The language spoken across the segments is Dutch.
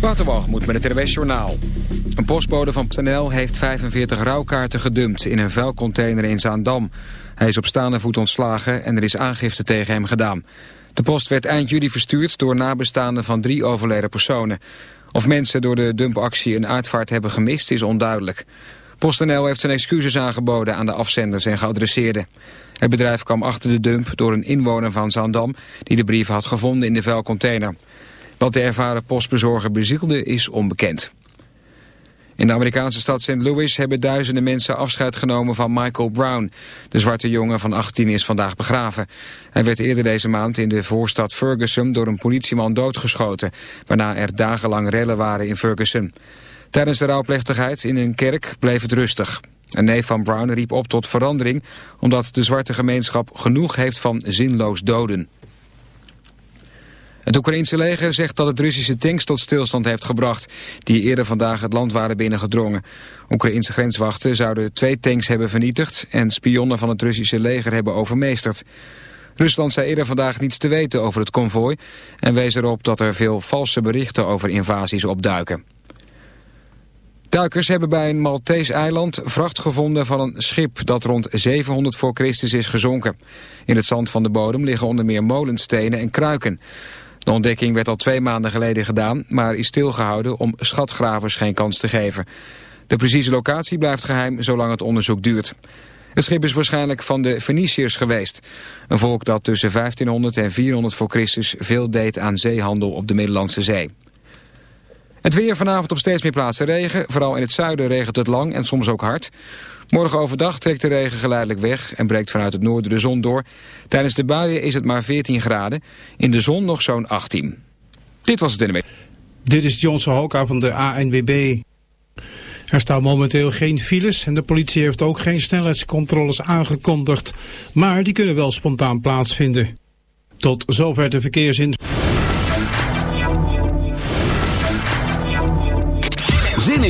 Waterwalgemoed met het RWS Journaal. Een postbode van PNL heeft 45 rouwkaarten gedumpt in een vuilcontainer in Zaandam. Hij is op staande voet ontslagen en er is aangifte tegen hem gedaan. De post werd eind juli verstuurd door nabestaanden van drie overleden personen. Of mensen door de dumpactie een uitvaart hebben gemist is onduidelijk. PostNL heeft zijn excuses aangeboden aan de afzenders en geadresseerden. Het bedrijf kwam achter de dump door een inwoner van Zaandam... die de brief had gevonden in de vuilcontainer. Wat de ervaren postbezorger bezielde is onbekend. In de Amerikaanse stad St. Louis hebben duizenden mensen afscheid genomen van Michael Brown. De zwarte jongen van 18 is vandaag begraven. Hij werd eerder deze maand in de voorstad Ferguson door een politieman doodgeschoten, waarna er dagenlang rellen waren in Ferguson. Tijdens de rouwplechtigheid in een kerk bleef het rustig. Een neef van Brown riep op tot verandering, omdat de zwarte gemeenschap genoeg heeft van zinloos doden. Het Oekraïense leger zegt dat het Russische tanks tot stilstand heeft gebracht... die eerder vandaag het land waren binnengedrongen. Oekraïense grenswachten zouden twee tanks hebben vernietigd... en spionnen van het Russische leger hebben overmeesterd. Rusland zei eerder vandaag niets te weten over het konvooi... en wees erop dat er veel valse berichten over invasies opduiken. Duikers hebben bij een Maltese eiland vracht gevonden van een schip dat rond 700 voor Christus is gezonken. In het zand van de bodem liggen onder meer molenstenen en kruiken. De ontdekking werd al twee maanden geleden gedaan, maar is stilgehouden om schatgravers geen kans te geven. De precieze locatie blijft geheim zolang het onderzoek duurt. Het schip is waarschijnlijk van de Feniciërs geweest. Een volk dat tussen 1500 en 400 voor Christus veel deed aan zeehandel op de Middellandse Zee. Het weer vanavond op steeds meer plaatsen regen. Vooral in het zuiden regent het lang en soms ook hard. Morgen overdag trekt de regen geleidelijk weg en breekt vanuit het noorden de zon door. Tijdens de buien is het maar 14 graden. In de zon nog zo'n 18. Dit was het in de Dit is Johnson Hoka van de ANWB. Er staan momenteel geen files en de politie heeft ook geen snelheidscontroles aangekondigd. Maar die kunnen wel spontaan plaatsvinden. Tot zover de verkeersin.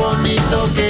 bonito que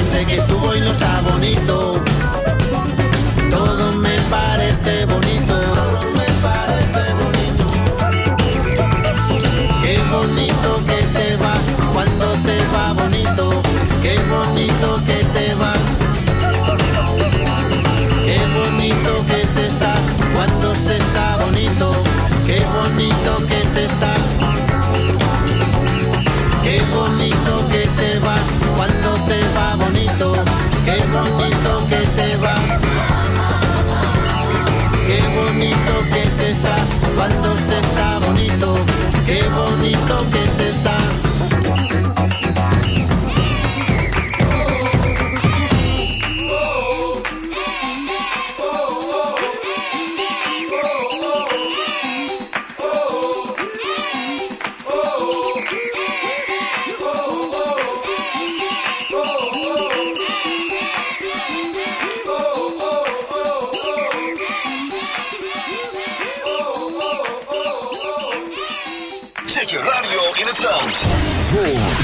Ik doe dit.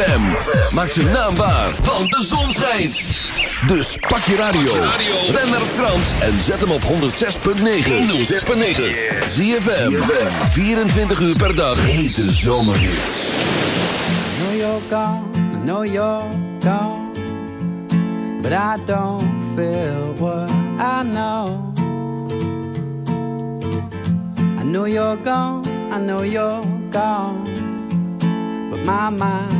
ZFM. Maak zijn naam waar, want de zon schijnt. Dus pak je radio. Ben naar Frans en zet hem op 106.9. 106.9. ZFM. 24 uur per dag. Hete zomerhits. I know you're gone, I know you're gone. But I don't feel what I know. I know you're gone, I know you're gone. But my mind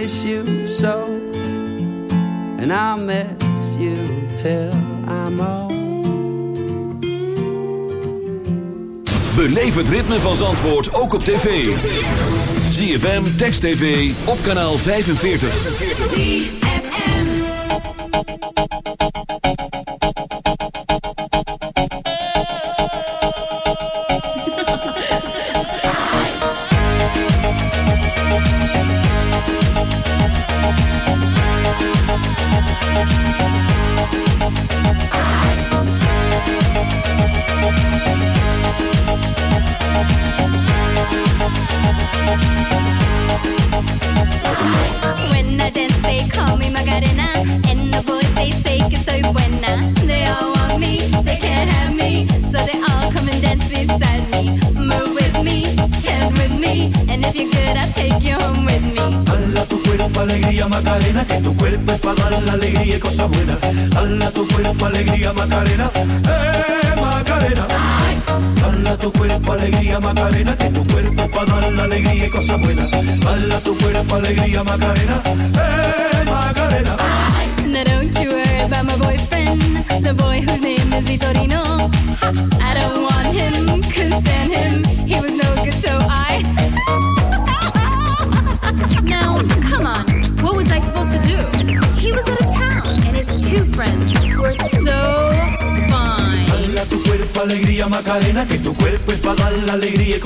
Miss you so. And I'll miss you till I'm old. Beleef het ritme van Zandvoort ook op tv. ZFM, Text TV, op kanaal 45. When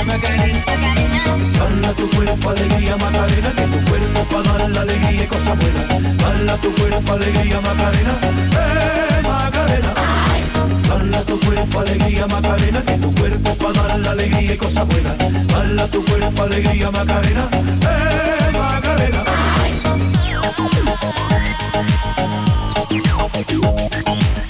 Dala tu cuerpo alegría Macarena, que tu cuerpo para dar la alegría y cosas buenas. Dala tu cuerpo alegría Macarena, eh Macarena. Dala tu cuerpo alegría Macarena, que tu cuerpo para dar la alegría y cosas buenas. Dala tu cuerpo alegría Macarena, eh Macarena. Come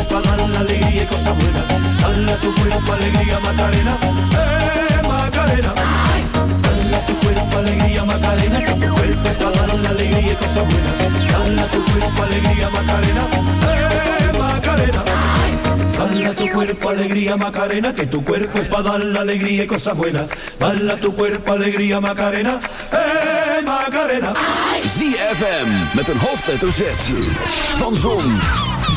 es para dar la alegría y cosas buenas. Dala tu cuerpo alegría Macarena, eh Macarena. Dala tu cuerpo alegría Macarena, que tu cuerpo para dar la alegría y cosas buenas. Dala tu cuerpo alegría Macarena, eh Macarena. Dala tu cuerpo alegría Macarena, que tu cuerpo es para dar la alegría y cosas buenas. Dala tu cuerpo alegría Macarena, eh Macarena. ZFM met een hoofdletter Z. Van Zon,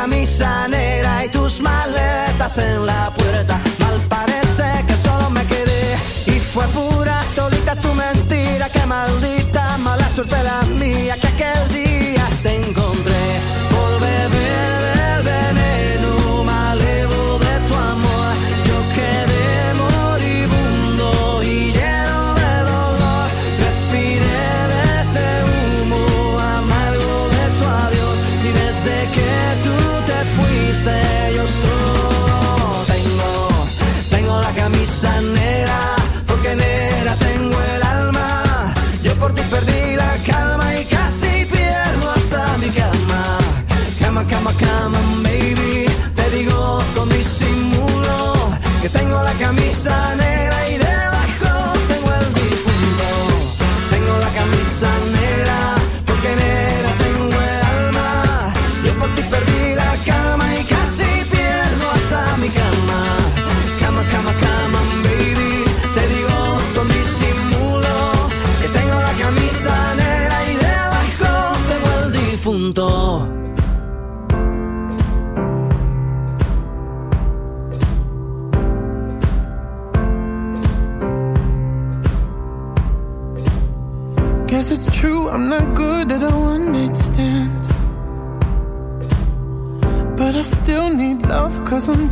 camisa negra y tus maletas en la puerta. Mal parece que solo me quedé y fue pura todita tu mentira. Qué maldita mala suerte la mía que aquel día tengo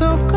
Of.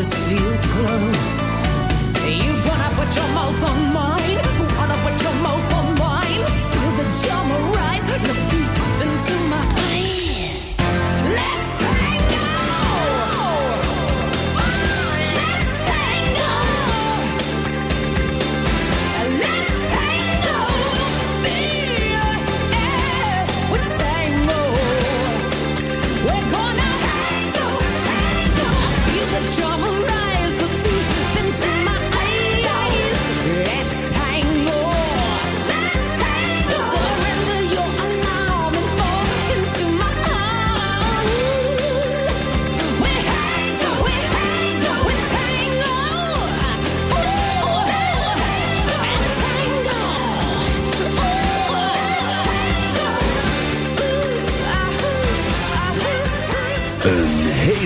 this view close. You gonna put your mouth on mine?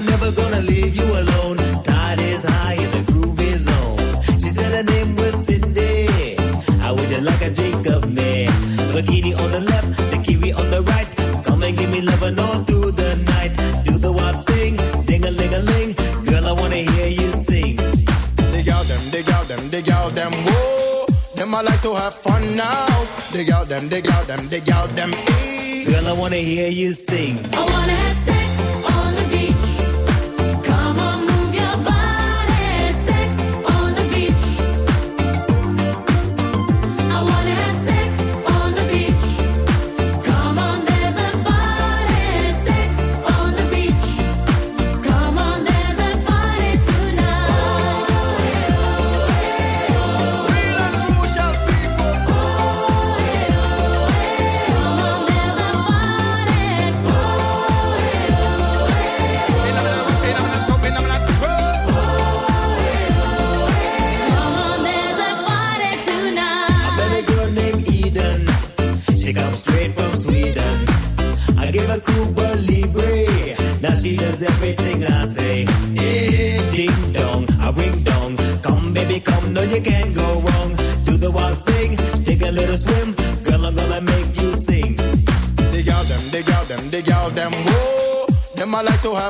Never, never gonna leave you alone. Tide is high and the groove is on. She said her name was Cindy. How would you like a Jacob man? Bikini on the left, the kiwi on the right. Come and give me loving all through the night. Do the wild thing, ding a ling a ling. Girl, I wanna hear you sing. Dig out them, dig out them, dig out them, whoa. Them I like to have fun now. Dig out them, dig out them, dig out them. Girl, I wanna hear you sing. I wanna have sex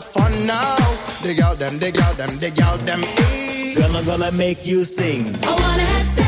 have fun now. Dig out them, dig out them, dig out them. Girl, I'm gonna make you sing. I wanna have sex